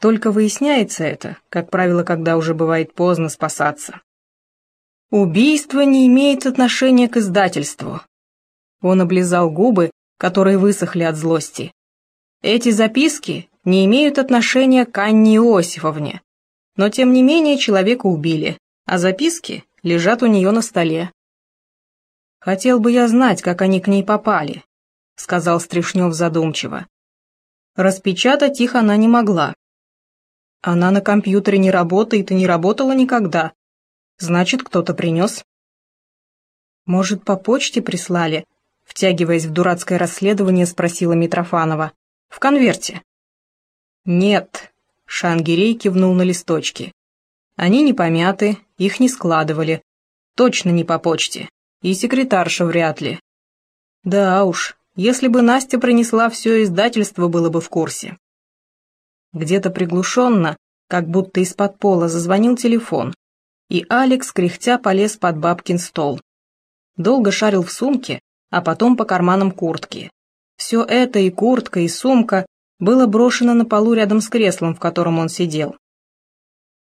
Только выясняется это, как правило, когда уже бывает поздно спасаться. Убийство не имеет отношения к издательству. Он облизал губы, которые высохли от злости. Эти записки не имеют отношения к Анне Иосифовне, но тем не менее человека убили, а записки лежат у нее на столе. «Хотел бы я знать, как они к ней попали», — сказал Стришнев задумчиво. Распечатать их она не могла. Она на компьютере не работает и не работала никогда. Значит, кто-то принес. Может, по почте прислали? Втягиваясь в дурацкое расследование, спросила Митрофанова. В конверте. Нет, Шангирей кивнул на листочки. Они не помяты, их не складывали. Точно не по почте. И секретарша вряд ли. Да уж, если бы Настя принесла все издательство, было бы в курсе. Где-то приглушенно, как будто из-под пола, зазвонил телефон, и Алекс, кряхтя, полез под бабкин стол. Долго шарил в сумке, а потом по карманам куртки. Все это, и куртка, и сумка, было брошено на полу рядом с креслом, в котором он сидел.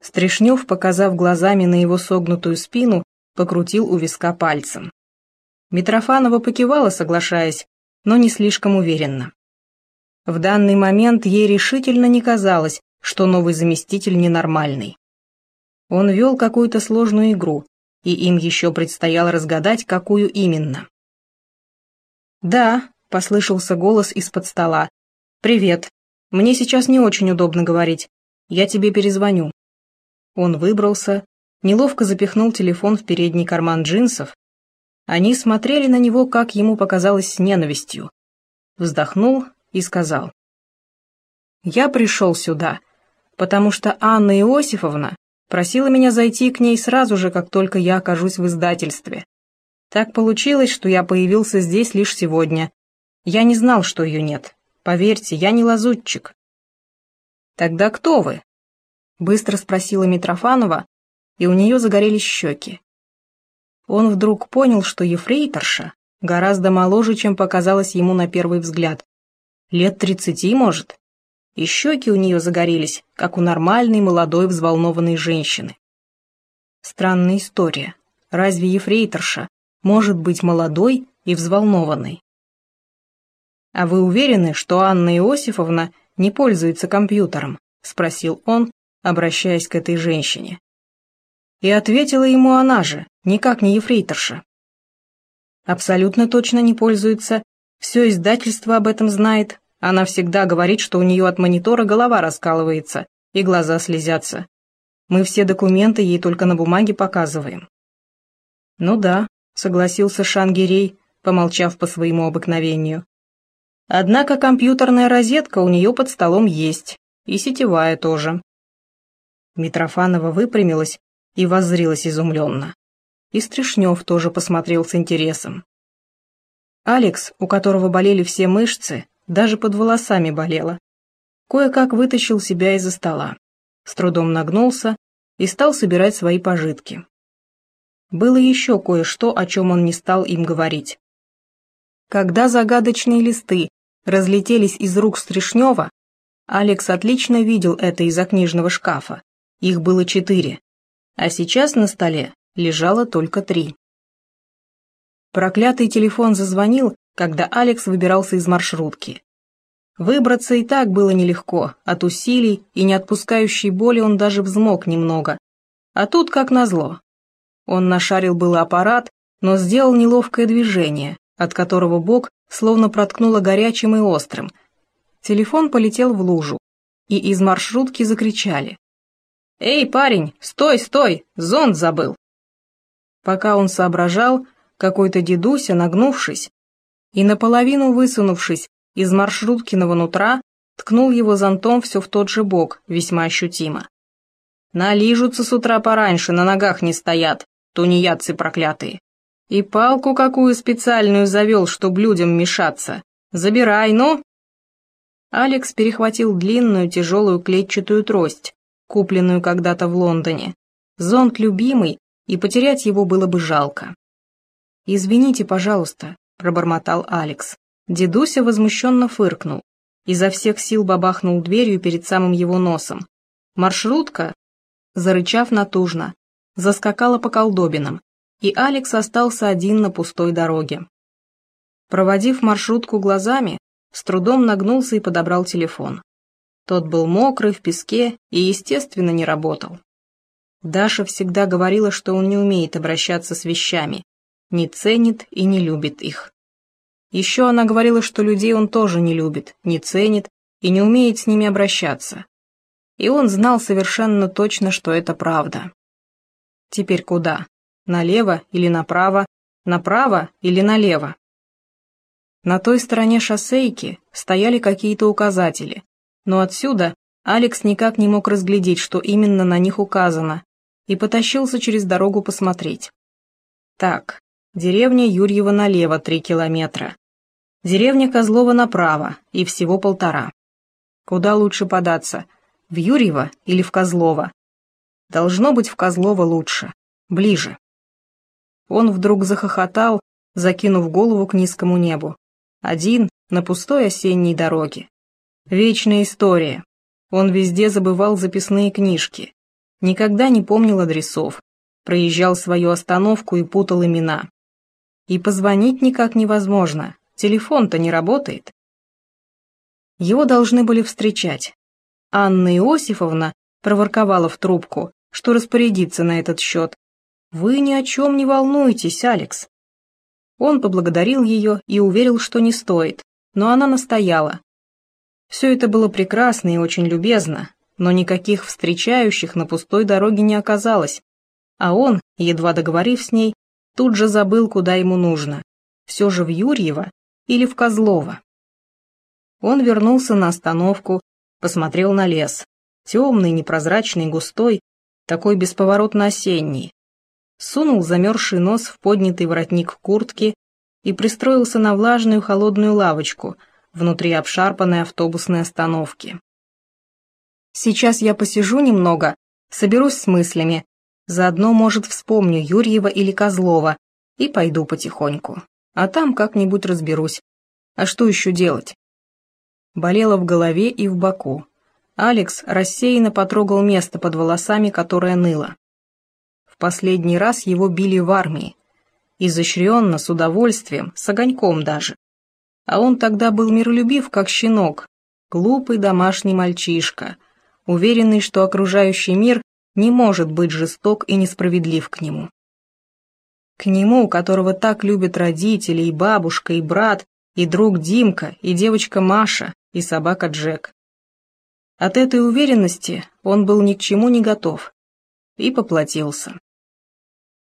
Стришнев, показав глазами на его согнутую спину, покрутил у виска пальцем. Митрофанова покивала, соглашаясь, но не слишком уверенно. В данный момент ей решительно не казалось, что новый заместитель ненормальный. Он вел какую-то сложную игру, и им еще предстояло разгадать, какую именно. «Да», — послышался голос из-под стола. «Привет. Мне сейчас не очень удобно говорить. Я тебе перезвоню». Он выбрался, неловко запихнул телефон в передний карман джинсов. Они смотрели на него, как ему показалось, с ненавистью. Вздохнул и сказал. «Я пришел сюда, потому что Анна Иосифовна просила меня зайти к ней сразу же, как только я окажусь в издательстве. Так получилось, что я появился здесь лишь сегодня. Я не знал, что ее нет. Поверьте, я не лазутчик». «Тогда кто вы?» — быстро спросила Митрофанова, и у нее загорелись щеки. Он вдруг понял, что ефрейторша гораздо моложе, чем показалось ему на первый взгляд. Лет тридцати, может? И щеки у нее загорелись, как у нормальной молодой взволнованной женщины. Странная история. Разве ефрейторша может быть молодой и взволнованной? «А вы уверены, что Анна Иосифовна не пользуется компьютером?» — спросил он, обращаясь к этой женщине. И ответила ему она же, никак не ефрейторша. Абсолютно точно не пользуется, все издательство об этом знает, она всегда говорит, что у нее от монитора голова раскалывается и глаза слезятся. Мы все документы ей только на бумаге показываем. Ну да, согласился Шангирей, помолчав по своему обыкновению. Однако компьютерная розетка у нее под столом есть, и сетевая тоже. Митрофанова выпрямилась и воззрилась изумленно. И Стришнев тоже посмотрел с интересом. Алекс, у которого болели все мышцы, даже под волосами болело, кое-как вытащил себя из-за стола, с трудом нагнулся и стал собирать свои пожитки. Было еще кое-что, о чем он не стал им говорить. Когда загадочные листы разлетелись из рук Стришнева, Алекс отлично видел это из-за книжного шкафа. Их было четыре. А сейчас на столе лежало только три. Проклятый телефон зазвонил, когда Алекс выбирался из маршрутки. Выбраться и так было нелегко, от усилий и не отпускающей боли он даже взмок немного. А тут как назло. Он нашарил было аппарат, но сделал неловкое движение, от которого бок словно проткнуло горячим и острым. Телефон полетел в лужу, и из маршрутки закричали. «Эй, парень, стой, стой, зонт забыл!» Пока он соображал, какой-то дедуся, нагнувшись и наполовину высунувшись из маршруткиного нутра, ткнул его зонтом все в тот же бок, весьма ощутимо. Налижутся с утра пораньше, на ногах не стоят, тунеядцы проклятые. И палку какую специальную завел, чтоб людям мешаться. Забирай, ну!» Алекс перехватил длинную тяжелую клетчатую трость, купленную когда-то в Лондоне. Зонт любимый, и потерять его было бы жалко. «Извините, пожалуйста», — пробормотал Алекс. Дедуся возмущенно фыркнул. изо всех сил бабахнул дверью перед самым его носом. Маршрутка, зарычав натужно, заскакала по колдобинам, и Алекс остался один на пустой дороге. Проводив маршрутку глазами, с трудом нагнулся и подобрал телефон. Тот был мокрый, в песке и, естественно, не работал. Даша всегда говорила, что он не умеет обращаться с вещами, не ценит и не любит их. Еще она говорила, что людей он тоже не любит, не ценит и не умеет с ними обращаться. И он знал совершенно точно, что это правда. Теперь куда? Налево или направо? Направо или налево? На той стороне шоссейки стояли какие-то указатели, но отсюда Алекс никак не мог разглядеть, что именно на них указано, и потащился через дорогу посмотреть. Так, деревня Юрьева налево три километра, деревня Козлова направо и всего полтора. Куда лучше податься, в Юрьево или в Козлово? Должно быть в Козлово лучше, ближе. Он вдруг захохотал, закинув голову к низкому небу один на пустой осенней дороге. Вечная история. Он везде забывал записные книжки, никогда не помнил адресов, проезжал свою остановку и путал имена. И позвонить никак невозможно, телефон-то не работает. Его должны были встречать. Анна Иосифовна проворковала в трубку, что распорядиться на этот счет. «Вы ни о чем не волнуйтесь, Алекс. Он поблагодарил ее и уверил, что не стоит, но она настояла. Все это было прекрасно и очень любезно, но никаких встречающих на пустой дороге не оказалось, а он, едва договорив с ней, тут же забыл, куда ему нужно. Все же в Юрьево или в Козлово. Он вернулся на остановку, посмотрел на лес. Темный, непрозрачный, густой, такой бесповоротно осенний, сунул замерзший нос в поднятый воротник куртки и пристроился на влажную холодную лавочку внутри обшарпанной автобусной остановки. Сейчас я посижу немного, соберусь с мыслями, заодно, может, вспомню Юрьева или Козлова и пойду потихоньку, а там как-нибудь разберусь. А что еще делать? Болело в голове и в боку. Алекс рассеянно потрогал место под волосами, которое ныло. В последний раз его били в армии. Изощренно, с удовольствием, с огоньком даже. А он тогда был миролюбив, как щенок, глупый домашний мальчишка, уверенный, что окружающий мир не может быть жесток и несправедлив к нему. К нему, которого так любят родители, и бабушка, и брат, и друг Димка, и девочка Маша, и собака Джек. От этой уверенности он был ни к чему не готов и поплатился.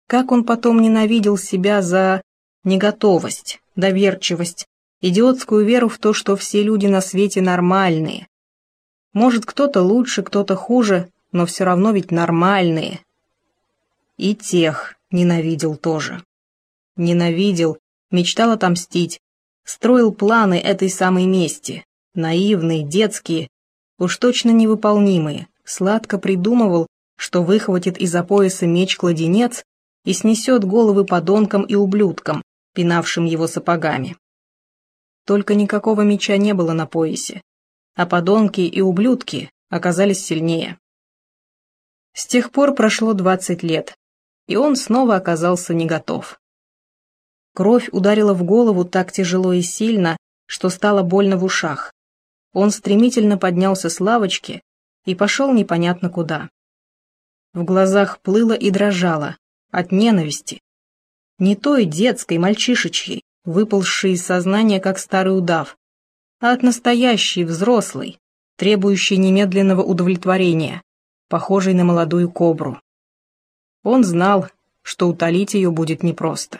Как он потом ненавидел себя за неготовость, доверчивость, идиотскую веру в то, что все люди на свете нормальные. Может, кто-то лучше, кто-то хуже, но все равно ведь нормальные. И тех ненавидел тоже. Ненавидел, мечтал отомстить, строил планы этой самой мести, наивные, детские, уж точно невыполнимые, сладко придумывал, что выхватит из-за пояса меч-кладенец и снесет головы подонкам и ублюдкам, пинавшим его сапогами. Только никакого меча не было на поясе, а подонки и ублюдки оказались сильнее. С тех пор прошло двадцать лет, и он снова оказался не готов. Кровь ударила в голову так тяжело и сильно, что стало больно в ушах. Он стремительно поднялся с лавочки и пошел непонятно куда. В глазах плыло и дрожало, от ненависти. Не той детской, мальчишечьей, выползшей из сознания, как старый удав, а от настоящей, взрослой, требующей немедленного удовлетворения, похожей на молодую кобру. Он знал, что утолить ее будет непросто.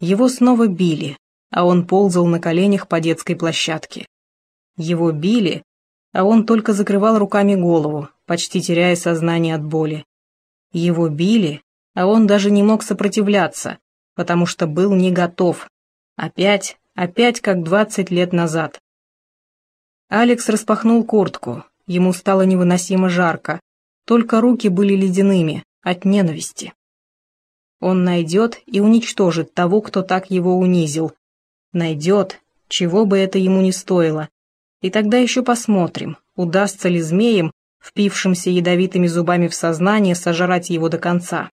Его снова били, а он ползал на коленях по детской площадке. Его били, а он только закрывал руками голову, почти теряя сознание от боли. Его били, а он даже не мог сопротивляться, потому что был не готов. Опять, опять как двадцать лет назад. Алекс распахнул куртку, ему стало невыносимо жарко, только руки были ледяными от ненависти. Он найдет и уничтожит того, кто так его унизил. Найдет, чего бы это ему ни стоило, И тогда еще посмотрим, удастся ли змеям, впившимся ядовитыми зубами в сознание, сожрать его до конца.